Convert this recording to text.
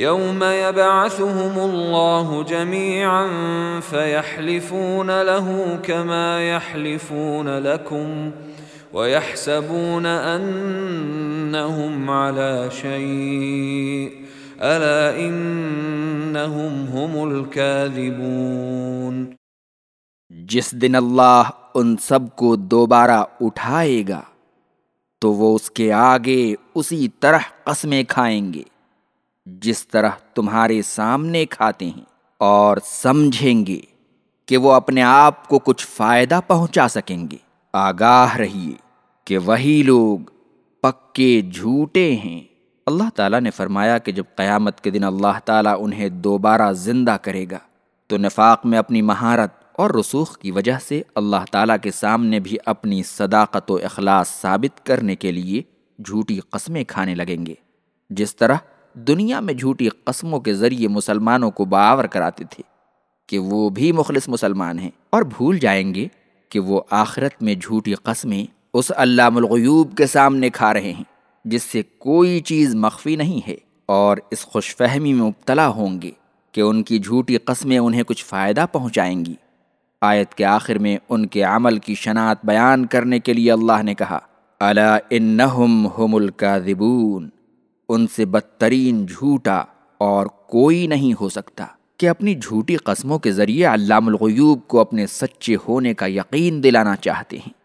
يوم يبعثهم الله جميعا فيحلفون له كما يحلفون لكم ويحسبون انهم على شيء الا انهم هم الكاذبون جس دن اللہ ان سب کو دوبارہ اٹھائے گا تو وہ اس کے آگے اسی طرح قسمیں کھائیں گے۔ جس طرح تمہارے سامنے کھاتے ہیں اور سمجھیں گے کہ وہ اپنے آپ کو کچھ فائدہ پہنچا سکیں گے۔ آگاہ رہیے کہ وہی لوگ پکے جھوٹے ہیں۔ اللہ تعالیٰ نے فرمایا کہ جب قیامت کے دن اللہ تعالیٰ انہیں دوبارہ زندہ کرے گا، تو نفاق میں اپنی مہارت اور رسوخ کی وجہ سے اللہ تعالیٰ کے سامنے بھی اپنی صداقت و اخلاص ثابت کرنے کے لیے جھوٹی قسمیں کھانے لگیں گے۔ جس طرح دنیا میں جھوٹی قسموں کے ذریعے مسلمانوں کو باور کراتے تھے کہ وہ بھی مخلص مسلمان ہیں اور بھول جائیں گے کہ وہ آخرت میں جھوٹی قسمیں اس علام الغیوب کے سامنے کھا رہے ہیں، جس سے کوئی چیز مخفی نہیں ہے اور اس خوش فہمی میں مبتلا ہوں گے کہ ان کی جھوٹی قسمیں انہیں کچھ فائدہ پہنچائیں گی۔ آیت کے آخر میں ان کے عمل کی شناعت بیان کرنے کے لیے اللہ نے کہا، الا انہم ہم الکاذبون ان سے بدترین جھوٹا اور کوئی نہیں ہو سکتا کہ اپنی جھوٹی قسموں کے ذریعے علام الغیوب کو اپنے سچے ہونے کا یقین دلانا چاہتے ہیں۔